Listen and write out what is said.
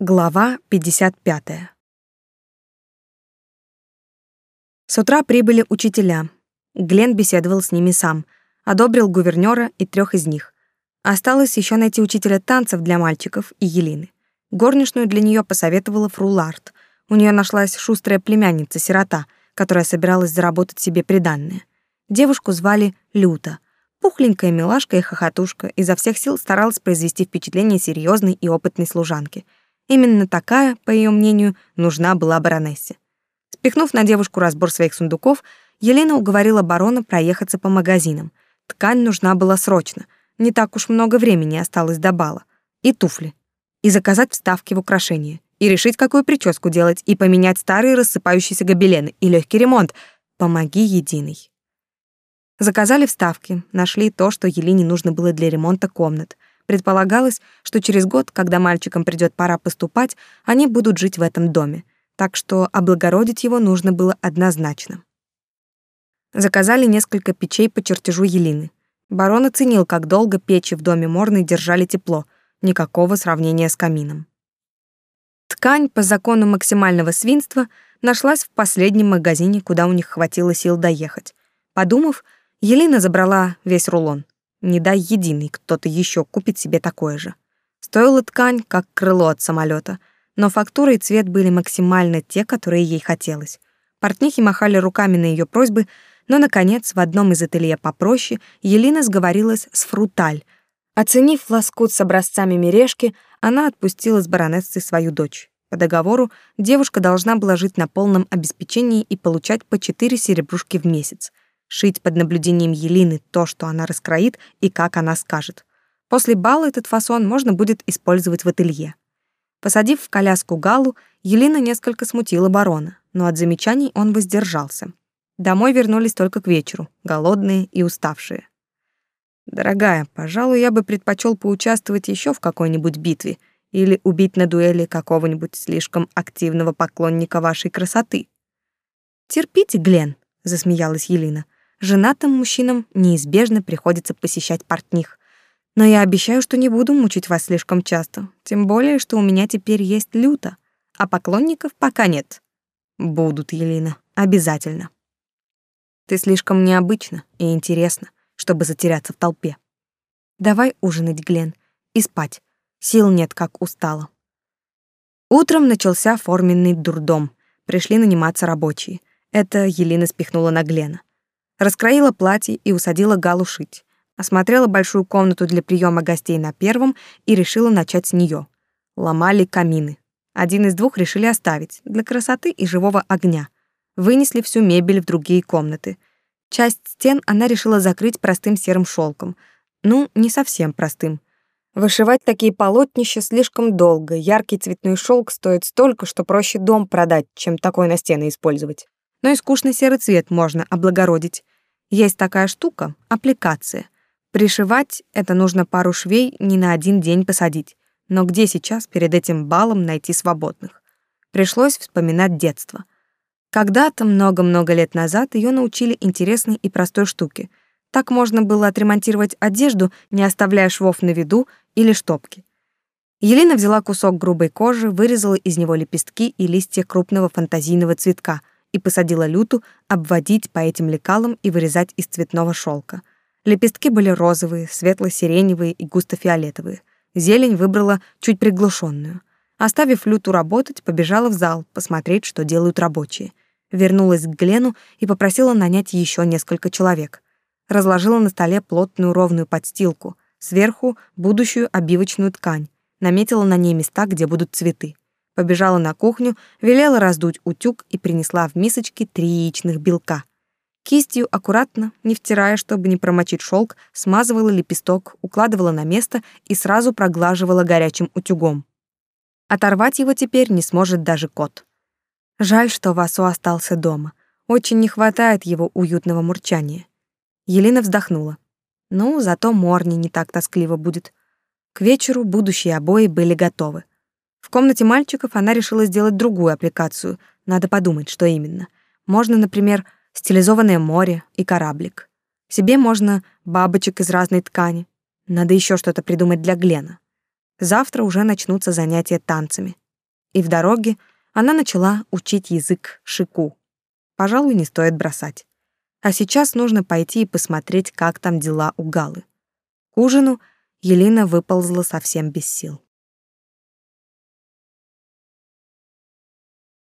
Глава 55. С утра прибыли учителя. Глен беседовал с ними сам, одобрил гувернёра и трёх из них. Осталось ещё найти учителя танцев для мальчиков и Елины. Горничную для неё посоветовала фру Ларт. У неё нашлась шустрая племянница-сирота, которая собиралась заработать себе приданное. Девушку звали Люта. Пухленькая милашка и хохотушка изо всех сил старалась произвести впечатление серьёзной и опытной служанки — Именно такая, по ее мнению, нужна была баронессе. Спихнув на девушку разбор своих сундуков, Елена уговорила барона проехаться по магазинам. Ткань нужна была срочно, не так уж много времени осталось до бала. И туфли. И заказать вставки в украшения. И решить, какую прическу делать, и поменять старые рассыпающиеся гобелены, и легкий ремонт. Помоги единый. Заказали вставки, нашли то, что Елене нужно было для ремонта комнат — Предполагалось, что через год, когда мальчикам придёт пора поступать, они будут жить в этом доме, так что облагородить его нужно было однозначно. Заказали несколько печей по чертежу Елины. Барон оценил, как долго печи в доме Морной держали тепло, никакого сравнения с камином. Ткань по закону максимального свинства нашлась в последнем магазине, куда у них хватило сил доехать. Подумав, Елена забрала весь рулон. Не дай единый кто-то еще купит себе такое же. Стоила ткань, как крыло от самолета, но фактура и цвет были максимально те, которые ей хотелось. Портнихи махали руками на ее просьбы, но, наконец, в одном из ателье попроще Елена сговорилась с Фруталь. Оценив лоскут с образцами мережки, она отпустила с баронессой свою дочь. По договору девушка должна была жить на полном обеспечении и получать по четыре серебрушки в месяц шить под наблюдением Елины то, что она раскроит и как она скажет. После бала этот фасон можно будет использовать в ателье. Посадив в коляску Галу, Елена несколько смутила барона, но от замечаний он воздержался. Домой вернулись только к вечеру, голодные и уставшие. «Дорогая, пожалуй, я бы предпочел поучаствовать еще в какой-нибудь битве или убить на дуэли какого-нибудь слишком активного поклонника вашей красоты». «Терпите, Глен», — засмеялась Елена женатым мужчинам неизбежно приходится посещать портних. Но я обещаю, что не буду мучить вас слишком часто, тем более, что у меня теперь есть люта, а поклонников пока нет. Будут, Елена, обязательно. Ты слишком необычна и интересна, чтобы затеряться в толпе. Давай ужинать, Глен, и спать. Сил нет, как устала. Утром начался форменный дурдом. Пришли наниматься рабочие. Это Елена спихнула на Глена. Раскроила платье и усадила Галу шить. Осмотрела большую комнату для приема гостей на первом и решила начать с нее. Ломали камины. Один из двух решили оставить, для красоты и живого огня. Вынесли всю мебель в другие комнаты. Часть стен она решила закрыть простым серым шелком. Ну, не совсем простым. Вышивать такие полотнища слишком долго. Яркий цветной шелк стоит столько, что проще дом продать, чем такой на стены использовать но и скучный серый цвет можно облагородить. Есть такая штука — аппликация. Пришивать это нужно пару швей не на один день посадить. Но где сейчас перед этим балом найти свободных? Пришлось вспоминать детство. Когда-то, много-много лет назад, ее научили интересной и простой штуке. Так можно было отремонтировать одежду, не оставляя швов на виду или штопки. Елена взяла кусок грубой кожи, вырезала из него лепестки и листья крупного фантазийного цветка — и посадила люту обводить по этим лекалам и вырезать из цветного шелка. Лепестки были розовые, светло-сиреневые и густо-фиолетовые. Зелень выбрала чуть приглушенную. Оставив люту работать, побежала в зал посмотреть, что делают рабочие. Вернулась к Глену и попросила нанять еще несколько человек. Разложила на столе плотную ровную подстилку, сверху будущую обивочную ткань, наметила на ней места, где будут цветы побежала на кухню, велела раздуть утюг и принесла в мисочке три яичных белка. Кистью аккуратно, не втирая, чтобы не промочить шелк, смазывала лепесток, укладывала на место и сразу проглаживала горячим утюгом. Оторвать его теперь не сможет даже кот. Жаль, что Васу остался дома. Очень не хватает его уютного мурчания. Елена вздохнула. Ну, зато Морни не так тоскливо будет. К вечеру будущие обои были готовы. В комнате мальчиков она решила сделать другую аппликацию. Надо подумать, что именно. Можно, например, стилизованное море и кораблик. Себе можно бабочек из разной ткани. Надо еще что-то придумать для Глена. Завтра уже начнутся занятия танцами. И в дороге она начала учить язык шику. Пожалуй, не стоит бросать. А сейчас нужно пойти и посмотреть, как там дела у Галы. К ужину Елена выползла совсем без сил.